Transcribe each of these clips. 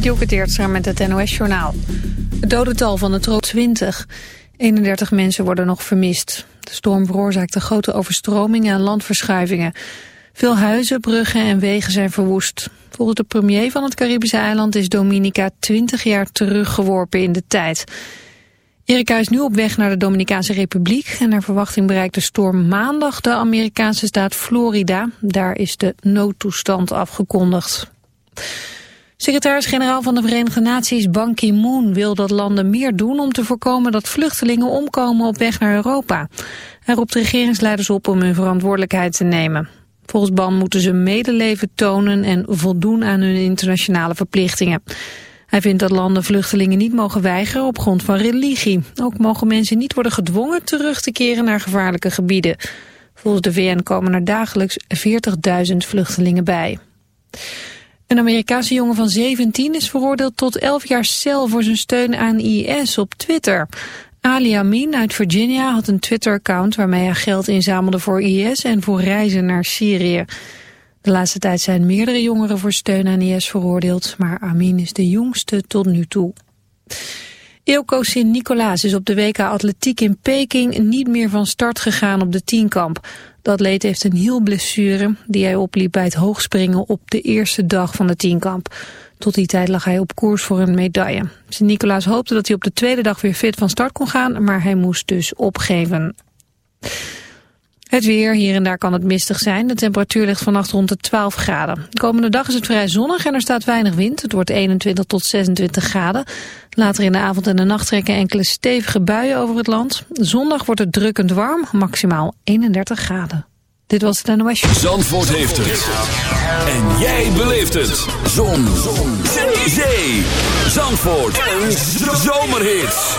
Dielke met het NOS-journaal. Het dodental van de troop 20. 31 mensen worden nog vermist. De storm veroorzaakte grote overstromingen en landverschuivingen. Veel huizen, bruggen en wegen zijn verwoest. Volgens de premier van het Caribische eiland is Dominica 20 jaar teruggeworpen in de tijd. Erika is nu op weg naar de Dominicaanse Republiek en naar verwachting bereikt de storm maandag de Amerikaanse staat Florida. Daar is de noodtoestand afgekondigd. Secretaris-generaal van de Verenigde Naties Ban Ki-moon wil dat landen meer doen om te voorkomen dat vluchtelingen omkomen op weg naar Europa. Hij roept regeringsleiders op om hun verantwoordelijkheid te nemen. Volgens Ban moeten ze medeleven tonen en voldoen aan hun internationale verplichtingen. Hij vindt dat landen vluchtelingen niet mogen weigeren op grond van religie. Ook mogen mensen niet worden gedwongen terug te keren naar gevaarlijke gebieden. Volgens de VN komen er dagelijks 40.000 vluchtelingen bij. Een Amerikaanse jongen van 17 is veroordeeld tot 11 jaar cel voor zijn steun aan IS op Twitter. Ali Amin uit Virginia had een Twitter-account waarmee hij geld inzamelde voor IS en voor reizen naar Syrië. De laatste tijd zijn meerdere jongeren voor steun aan IS veroordeeld, maar Amin is de jongste tot nu toe. Ilko Sint-Nicolaas is op de WK Atletiek in Peking niet meer van start gegaan op de tienkamp. Dat leed heeft een hielblessure die hij opliep bij het hoogspringen op de eerste dag van de tienkamp. Tot die tijd lag hij op koers voor een medaille. Sint-Nicolaas hoopte dat hij op de tweede dag weer fit van start kon gaan, maar hij moest dus opgeven. Het weer, hier en daar kan het mistig zijn. De temperatuur ligt vannacht rond de 12 graden. De komende dag is het vrij zonnig en er staat weinig wind. Het wordt 21 tot 26 graden. Later in de avond en de nacht trekken enkele stevige buien over het land. Zondag wordt het drukkend warm, maximaal 31 graden. Dit was het NOS. Zandvoort heeft het. En jij beleeft het. Zon. Zon. Zee. Zandvoort. Een zomerhit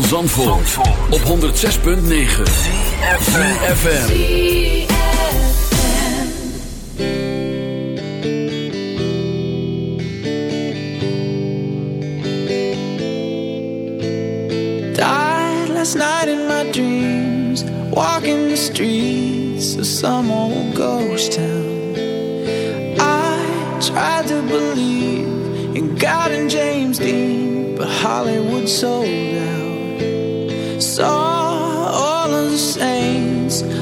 Van Zandvoort, op 106.9 CFFM Died last night in my dreams Walking the streets of some old ghost town. I tried to believe in God and James Dean But Hollywood sold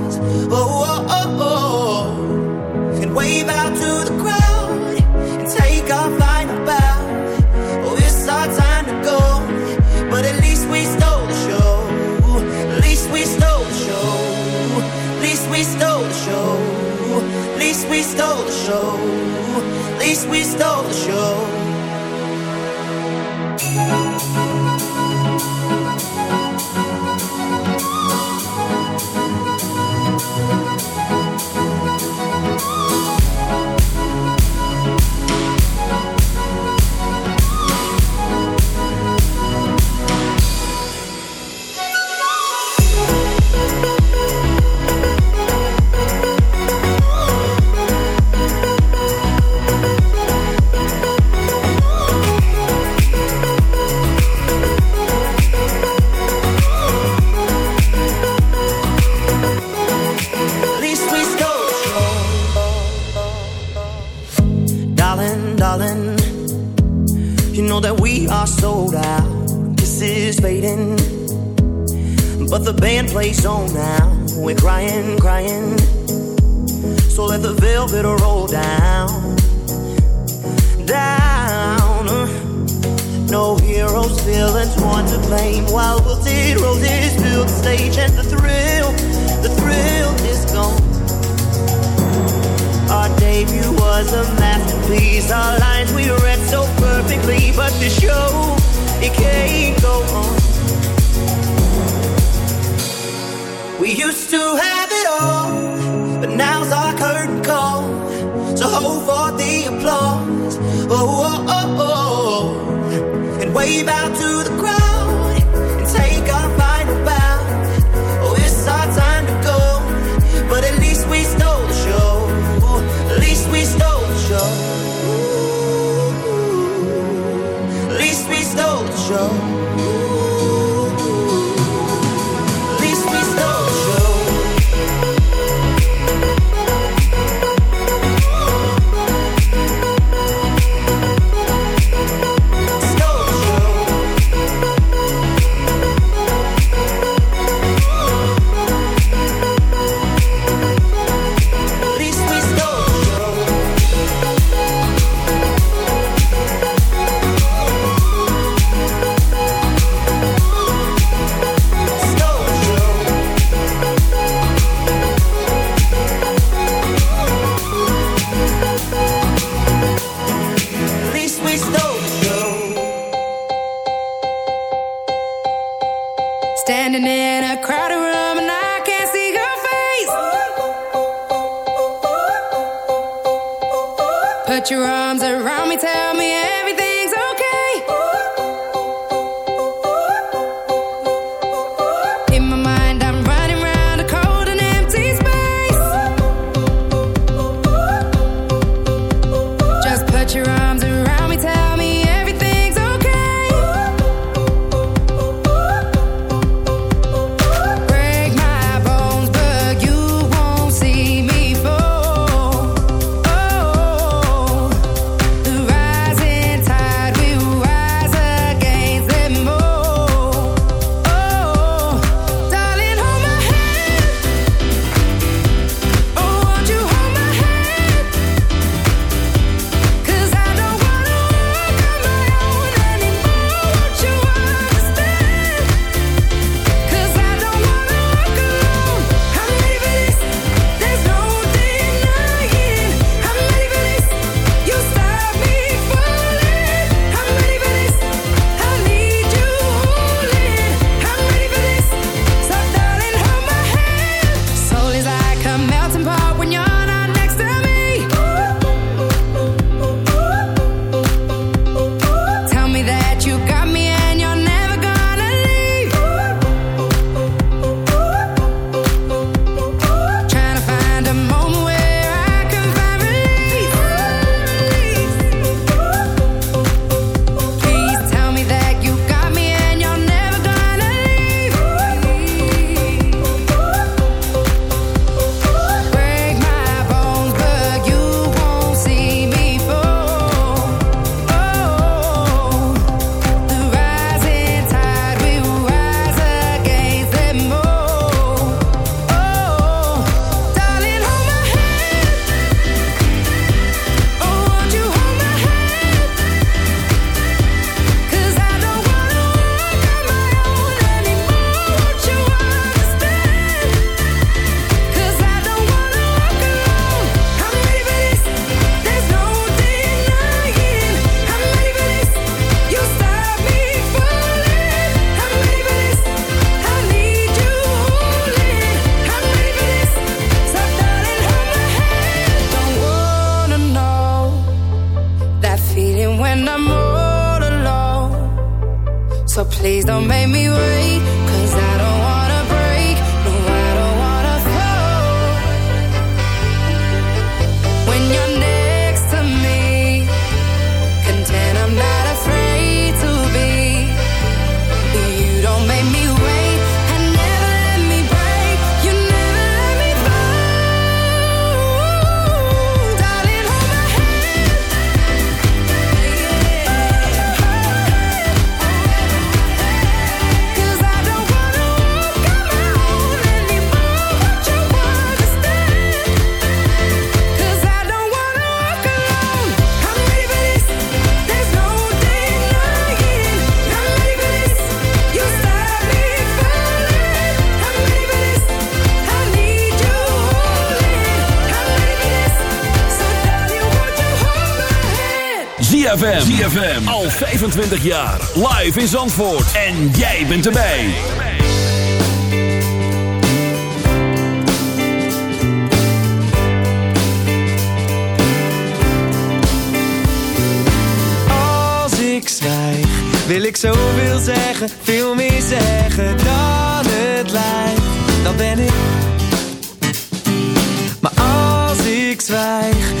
ZFM. Al 25 jaar. Live in Zandvoort. En jij bent erbij. Als ik zwijg, wil ik zoveel zeggen. Veel meer zeggen dan het lijkt. Dan ben ik. Maar als ik zwijg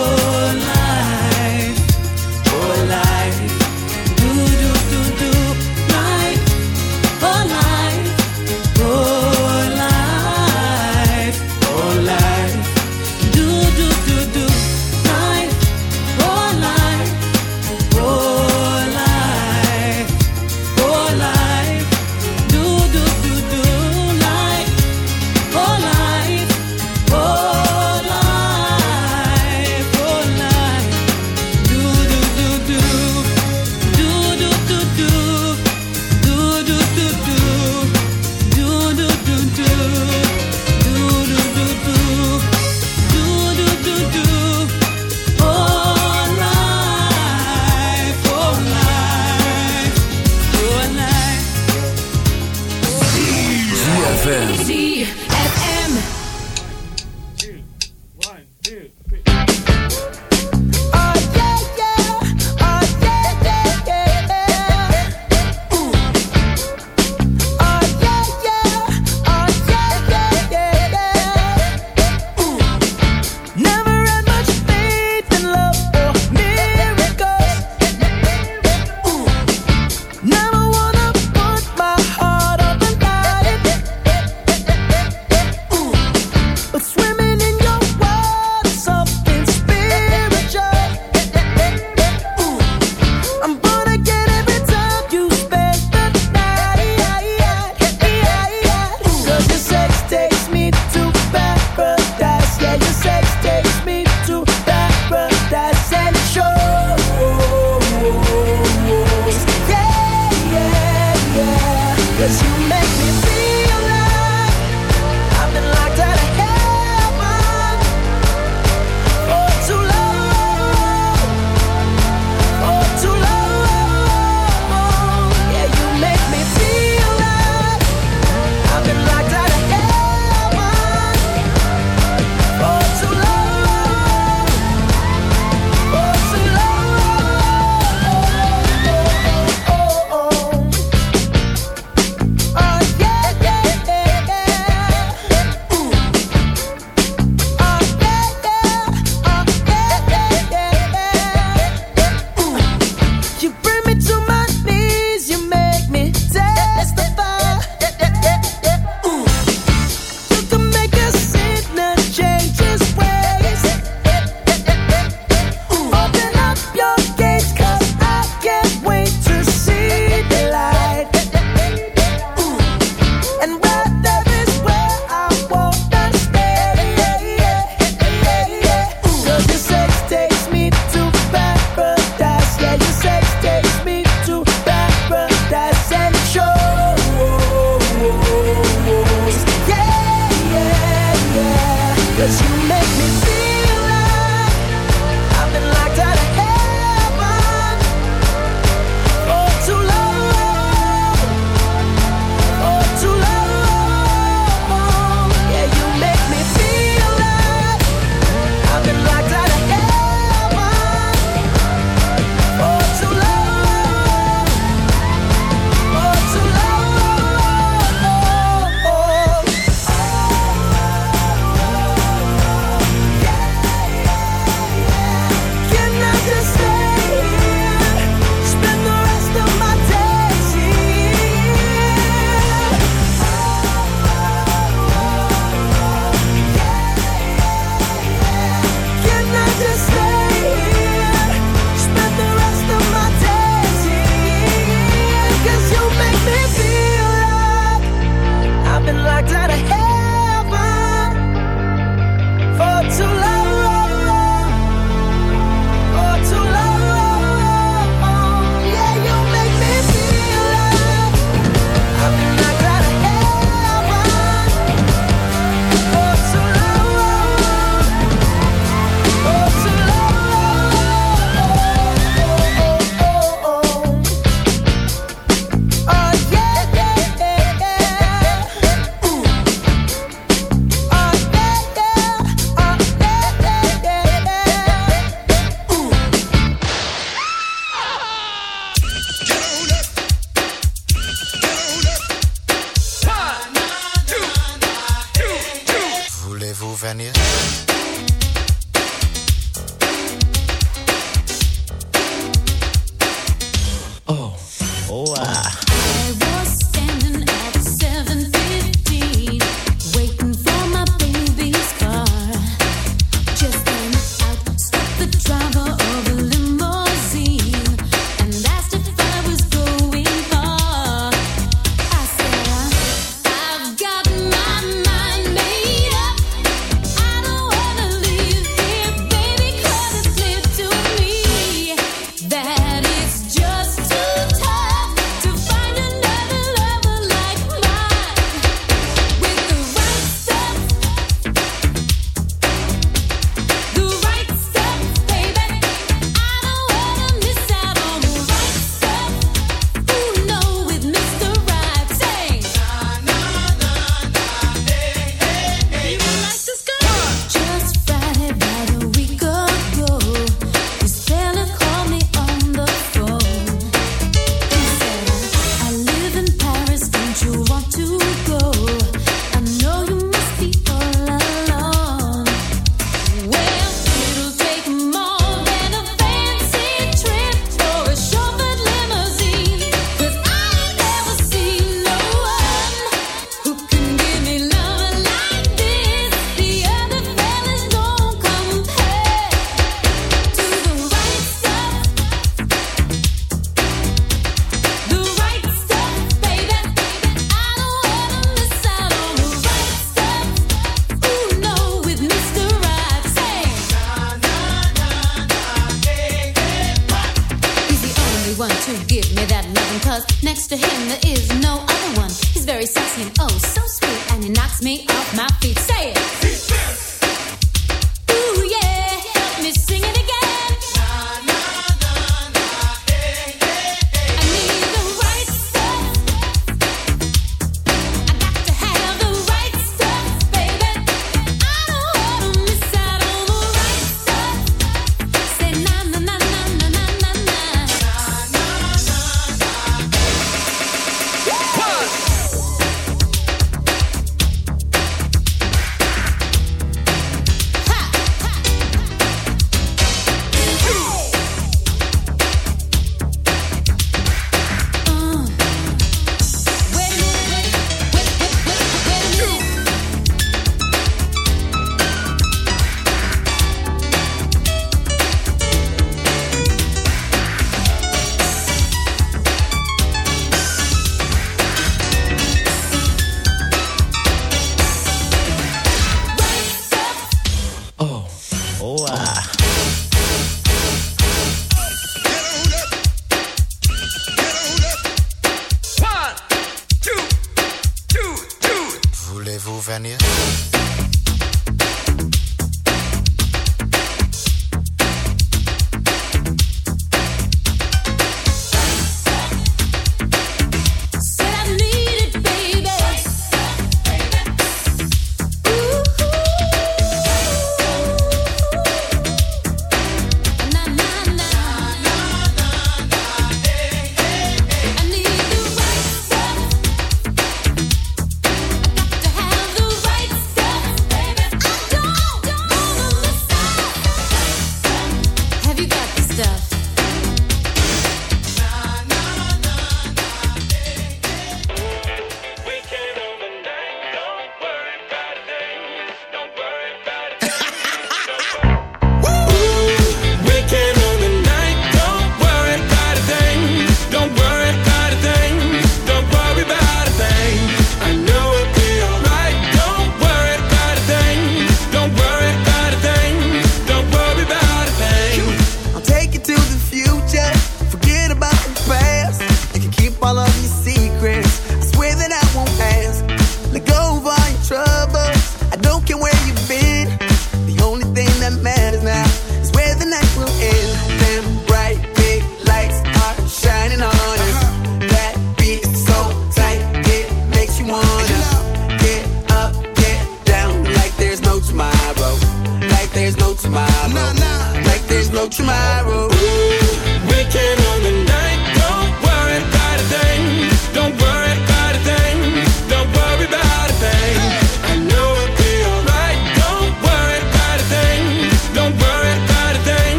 Next to him, there is no other one. He's very sexy and oh so sweet, and he knocks me off my feet. Say it.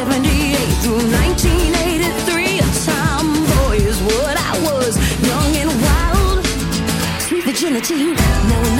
78 through 1983, a tomboy is what I was, young and wild, sweet virginity. Now